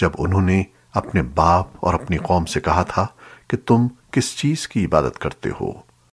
جب انہوں نے اپنے باپ اور اپنی قوم سے کہا تھا کہ تم کس چیز کی عبادت کرتے ہو؟